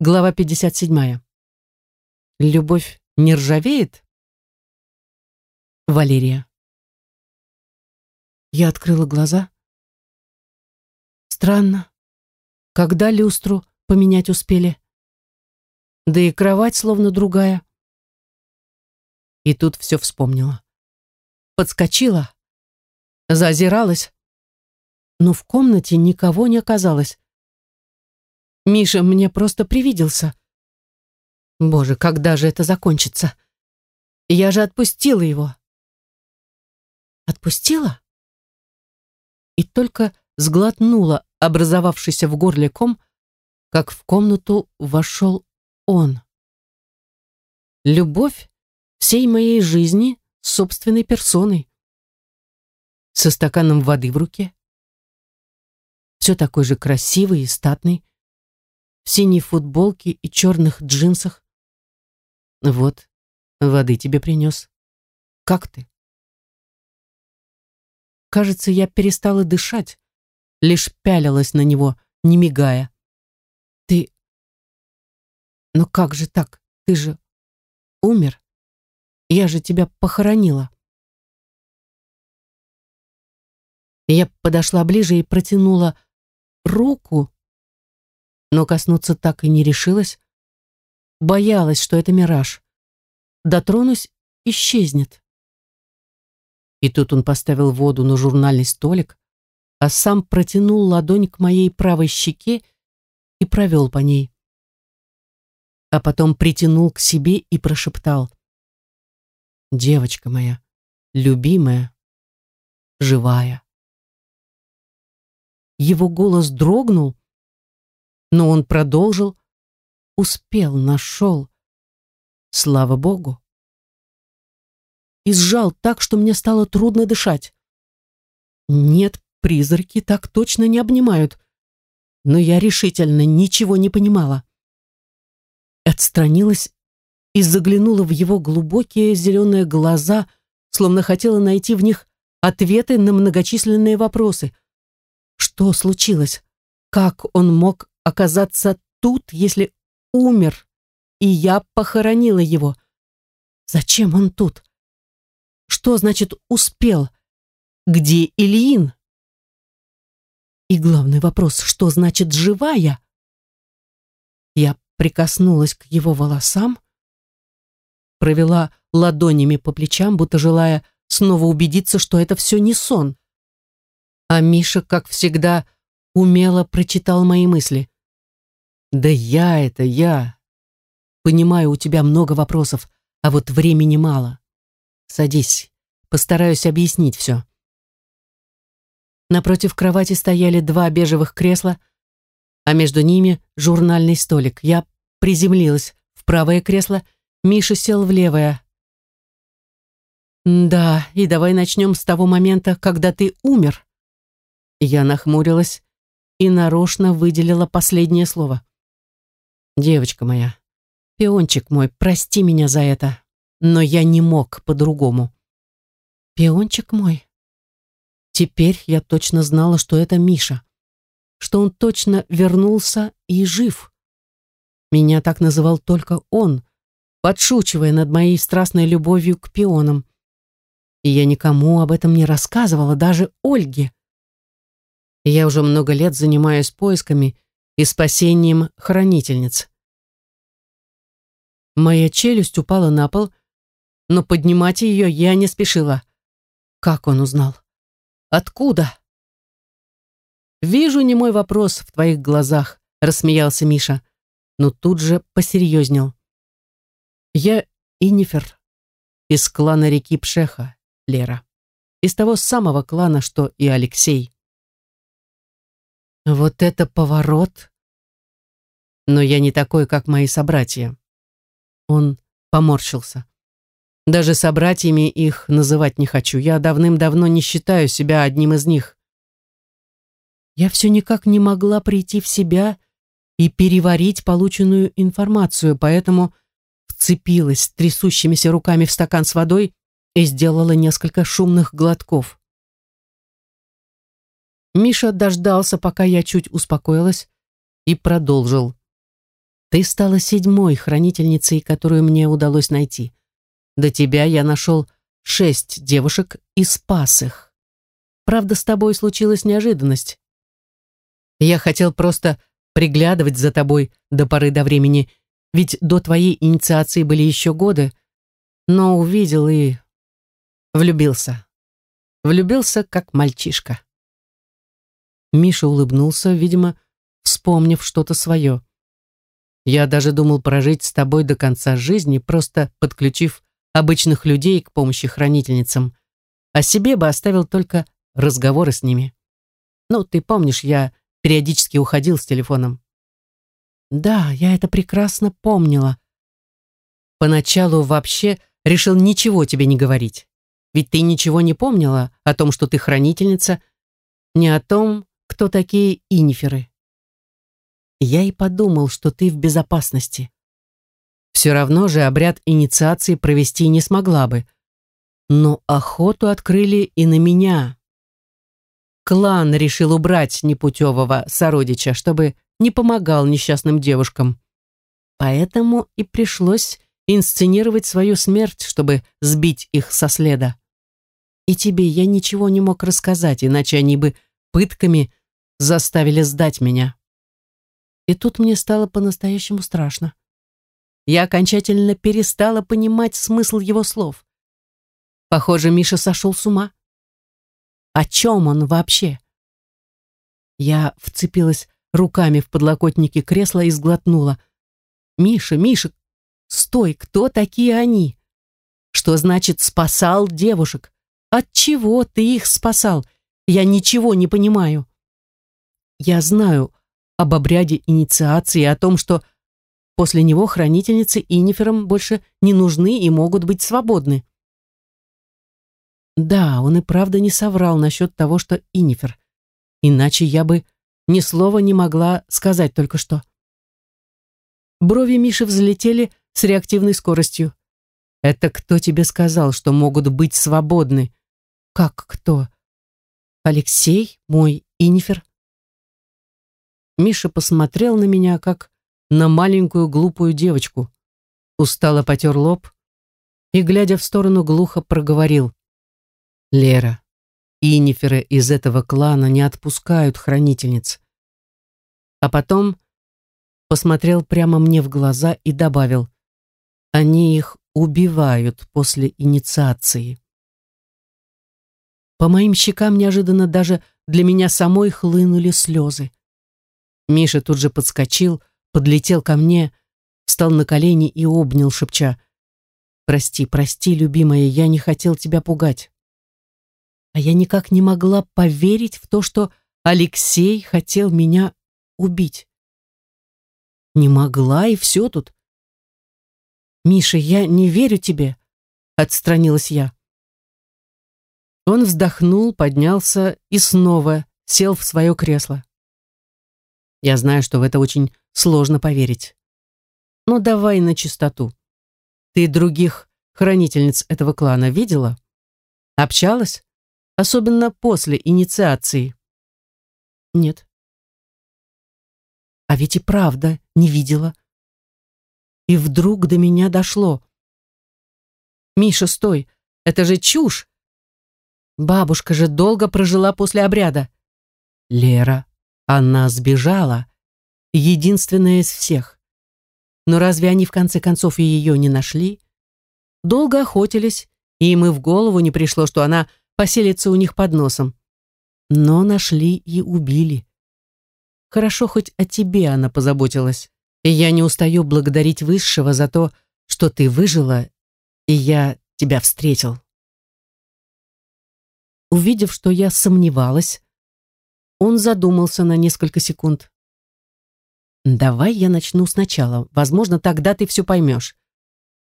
Глава 57. Любовь не ржавеет? Валерия. Я открыла глаза. Странно. Когда люстру поменять успели? Да и кровать словно другая. И тут все вспомнила. Подскочила, заозиралась, но в комнате никого не оказалось. Миша мне просто привиделся. Боже, когда же это закончится? Я же отпустила его. Отпустила? И только сглотнула образовавшийся в горле ком, как в комнату вошел он. Любовь всей моей жизни собственной персоной. Со стаканом воды в руке. Все такой же красивый и статный, в синей футболке и черных джинсах. Вот, воды тебе принес. Как ты? Кажется, я перестала дышать, лишь пялилась на него, не мигая. Ты... Но как же так? Ты же умер. Я же тебя похоронила. Я подошла ближе и протянула руку, но коснуться так и не решилась. Боялась, что это мираж. Дотронусь — исчезнет. И тут он поставил воду на журнальный столик, а сам протянул ладонь к моей правой щеке и провел по ней. А потом притянул к себе и прошептал. «Девочка моя, любимая, живая». Его голос дрогнул, но он продолжил, успел, нашел. Слава Богу. И сжал так, что мне стало трудно дышать. Нет, призраки так точно не обнимают. Но я решительно ничего не понимала. Отстранилась и заглянула в его глубокие зеленые глаза, словно хотела найти в них ответы на многочисленные вопросы. Что случилось? Как он мог оказаться тут, если умер, и я похоронила его. Зачем он тут? Что значит «успел»? Где Ильин? И главный вопрос, что значит «живая»? Я прикоснулась к его волосам, провела ладонями по плечам, будто желая снова убедиться, что это все не сон. А Миша, как всегда, умело прочитал мои мысли. Да я это я. Понимаю, у тебя много вопросов, а вот времени мало. Садись, постараюсь объяснить все. Напротив кровати стояли два бежевых кресла, а между ними журнальный столик. Я приземлилась в правое кресло, Миша сел в левое. «Да, и давай начнем с того момента, когда ты умер». Я нахмурилась и нарочно выделила последнее слово. Девочка моя, пиончик мой, прости меня за это, но я не мог по-другому. Пиончик мой. Теперь я точно знала, что это Миша, что он точно вернулся и жив. Меня так называл только он, подшучивая над моей страстной любовью к пионам. И я никому об этом не рассказывала, даже Ольге. Я уже много лет занимаюсь поисками и спасением хранительниц. Моя челюсть упала на пол, но поднимать ее я не спешила. Как он узнал? Откуда? «Вижу не мой вопрос в твоих глазах», — рассмеялся Миша, но тут же посерьезнел. «Я Инифер из клана реки Пшеха, Лера, из того самого клана, что и Алексей. Вот это поворот! Но я не такой, как мои собратья. Он поморщился. Даже собратьями их называть не хочу. Я давным-давно не считаю себя одним из них. Я все никак не могла прийти в себя и переварить полученную информацию, поэтому вцепилась трясущимися руками в стакан с водой и сделала несколько шумных глотков. Миша дождался, пока я чуть успокоилась, и продолжил. Ты стала седьмой хранительницей, которую мне удалось найти. До тебя я нашел шесть девушек и спас их. Правда, с тобой случилась неожиданность. Я хотел просто приглядывать за тобой до поры до времени, ведь до твоей инициации были еще годы, но увидел и влюбился. Влюбился, как мальчишка. Миша улыбнулся, видимо, вспомнив что-то свое. Я даже думал прожить с тобой до конца жизни, просто подключив обычных людей к помощи хранительницам, а себе бы оставил только разговоры с ними. Ну, ты помнишь, я периодически уходил с телефоном. Да, я это прекрасно помнила. Поначалу вообще решил ничего тебе не говорить. Ведь ты ничего не помнила о том, что ты хранительница, не о том, кто такие иниферы. Я и подумал, что ты в безопасности. Все равно же обряд инициации провести не смогла бы. Но охоту открыли и на меня. Клан решил убрать непутевого сородича, чтобы не помогал несчастным девушкам. Поэтому и пришлось инсценировать свою смерть, чтобы сбить их со следа. И тебе я ничего не мог рассказать, иначе они бы пытками заставили сдать меня. И тут мне стало по-настоящему страшно. Я окончательно перестала понимать смысл его слов. Похоже, Миша сошел с ума. О чем он вообще? Я вцепилась руками в подлокотники кресла и сглотнула. «Миша, Миша, стой, кто такие они? Что значит спасал девушек? От чего ты их спасал? Я ничего не понимаю». Я знаю, об обряде инициации и о том, что после него хранительницы Инифером больше не нужны и могут быть свободны. Да, он и правда не соврал насчет того, что Инифер. Иначе я бы ни слова не могла сказать только что. Брови Миши взлетели с реактивной скоростью. «Это кто тебе сказал, что могут быть свободны?» «Как кто?» «Алексей, мой Инифер?» Миша посмотрел на меня, как на маленькую глупую девочку. Устало потер лоб и, глядя в сторону, глухо проговорил. «Лера, иниферы из этого клана не отпускают хранительниц». А потом посмотрел прямо мне в глаза и добавил. «Они их убивают после инициации». По моим щекам неожиданно даже для меня самой хлынули слезы. Миша тут же подскочил, подлетел ко мне, встал на колени и обнял, шепча. «Прости, прости, любимая, я не хотел тебя пугать». А я никак не могла поверить в то, что Алексей хотел меня убить. Не могла, и все тут. «Миша, я не верю тебе», — отстранилась я. Он вздохнул, поднялся и снова сел в свое кресло. Я знаю, что в это очень сложно поверить. Но давай на чистоту. Ты других хранительниц этого клана видела? Общалась? Особенно после инициации? Нет. А ведь и правда не видела. И вдруг до меня дошло. Миша, стой, это же чушь. Бабушка же долго прожила после обряда. Лера, она сбежала, единственная из всех. Но разве они в конце концов ее не нашли? Долго охотились, и им и в голову не пришло, что она поселится у них под носом. Но нашли и убили. Хорошо, хоть о тебе она позаботилась. И я не устаю благодарить Высшего за то, что ты выжила, и я тебя встретил. Увидев, что я сомневалась, он задумался на несколько секунд. «Давай я начну сначала. Возможно, тогда ты все поймешь».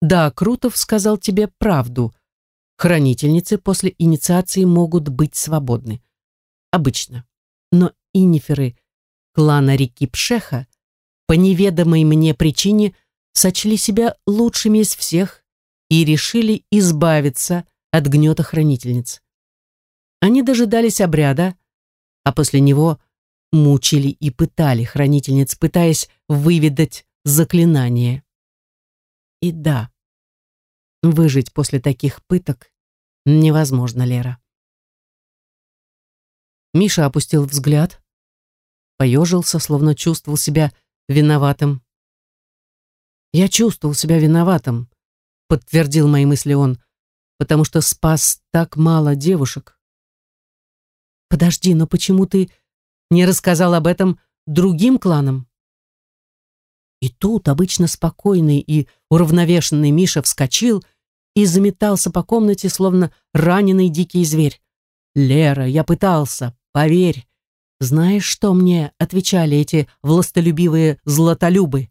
«Да, Крутов сказал тебе правду. Хранительницы после инициации могут быть свободны. Обычно. Но иниферы клана реки Пшеха по неведомой мне причине сочли себя лучшими из всех и решили избавиться от гнета хранительниц. Они дожидались обряда, а после него мучили и пытали хранительниц, пытаясь выведать заклинание. И да, выжить после таких пыток невозможно, Лера. Миша опустил взгляд, поежился, словно чувствовал себя виноватым. «Я чувствовал себя виноватым», — подтвердил мои мысли он, «потому что спас так мало девушек». «Подожди, но почему ты не рассказал об этом другим кланам?» И тут обычно спокойный и уравновешенный Миша вскочил и заметался по комнате, словно раненый дикий зверь. «Лера, я пытался, поверь. Знаешь, что мне отвечали эти властолюбивые златолюбы?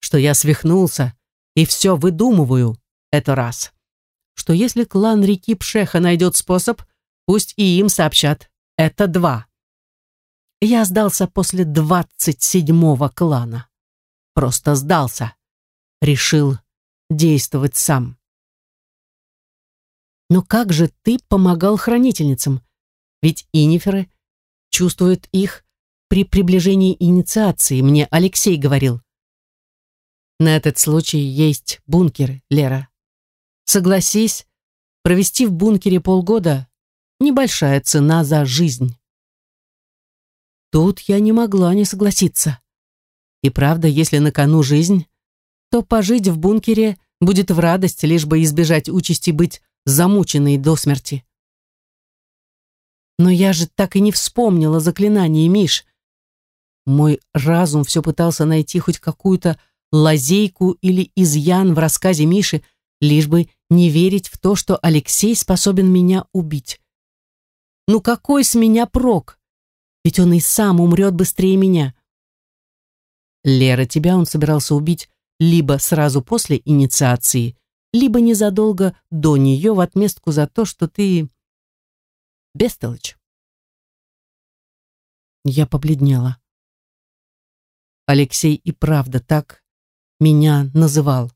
Что я свихнулся и все выдумываю, это раз. Что если клан реки Пшеха найдет способ, пусть и им сообщат, это два. Я сдался после двадцать седьмого клана. Просто сдался. Решил действовать сам. Но как же ты помогал хранительницам? Ведь иниферы чувствуют их при приближении инициации, мне Алексей говорил. На этот случай есть бункер, Лера. Согласись, провести в бункере полгода – небольшая цена за жизнь. Тут я не могла не согласиться. И правда, если на кону жизнь, то пожить в бункере будет в радость, лишь бы избежать участи быть замученной до смерти. Но я же так и не вспомнила заклинание, Миш. Мой разум все пытался найти хоть какую-то лазейку или изъян в рассказе Миши, лишь бы не верить в то, что Алексей способен меня убить. Ну какой с меня прок? Ведь он и сам умрет быстрее меня. Лера, тебя он собирался убить либо сразу после инициации, либо незадолго до нее в отместку за то, что ты Бестолочь. Я побледнела. Алексей и правда так меня называл.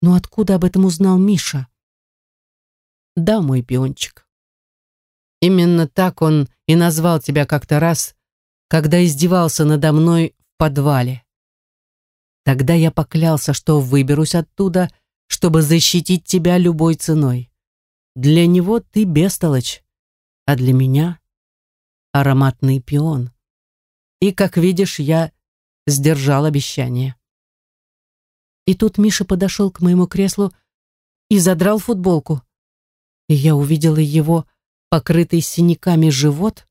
Но откуда об этом узнал Миша? Да, мой пиончик. Именно так он и назвал тебя как-то раз, когда издевался надо мной в подвале. Тогда я поклялся, что выберусь оттуда, чтобы защитить тебя любой ценой. Для него ты бестолочь, а для меня ароматный пион. И, как видишь, я сдержал обещание. И тут Миша подошел к моему креслу и задрал футболку. И я увидела его покрытый синяками живот,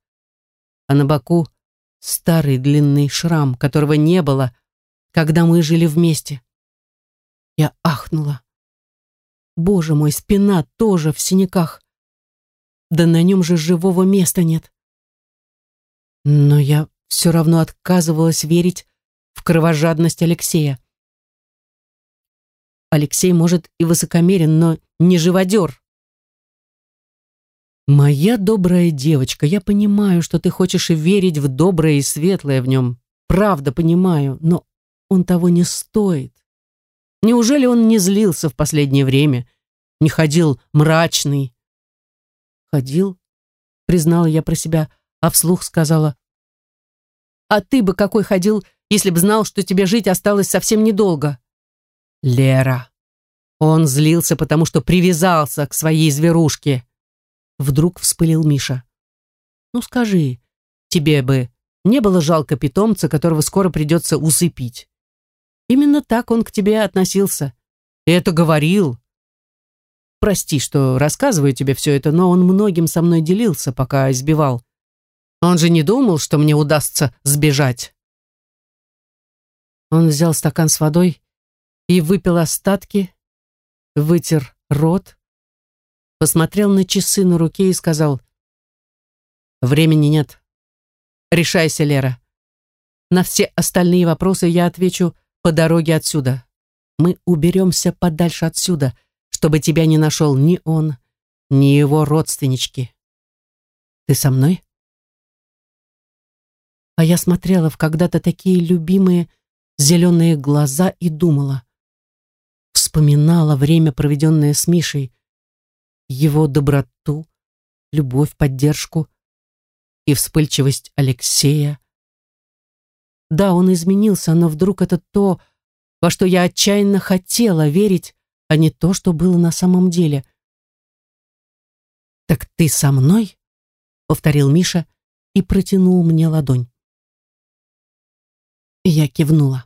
а на боку старый длинный шрам, которого не было, когда мы жили вместе. Я ахнула. Боже мой, спина тоже в синяках. Да на нем же живого места нет. Но я все равно отказывалась верить в кровожадность Алексея. Алексей, может, и высокомерен, но не живодер. «Моя добрая девочка, я понимаю, что ты хочешь верить в доброе и светлое в нем. Правда понимаю, но он того не стоит. Неужели он не злился в последнее время? Не ходил мрачный? Ходил, признала я про себя, а вслух сказала. А ты бы какой ходил, если б знал, что тебе жить осталось совсем недолго? Лера. Он злился, потому что привязался к своей зверушке. Вдруг вспылил Миша. Ну скажи, тебе бы не было жалко питомца, которого скоро придется усыпить? Именно так он к тебе относился. Это говорил. Прости, что рассказываю тебе все это, но он многим со мной делился, пока избивал. Он же не думал, что мне удастся сбежать. Он взял стакан с водой и выпил остатки, вытер рот, посмотрел на часы на руке и сказал, «Времени нет. Решайся, Лера. На все остальные вопросы я отвечу по дороге отсюда. Мы уберемся подальше отсюда, чтобы тебя не нашел ни он, ни его родственнички. Ты со мной? А я смотрела в когда-то такие любимые зеленые глаза и думала. Вспоминала время, проведенное с Мишей, его доброту, любовь, поддержку и вспыльчивость Алексея. Да, он изменился, но вдруг это то, во что я отчаянно хотела верить, а не то, что было на самом деле. «Так ты со мной?» — повторил Миша и протянул мне ладонь. Я кивнула.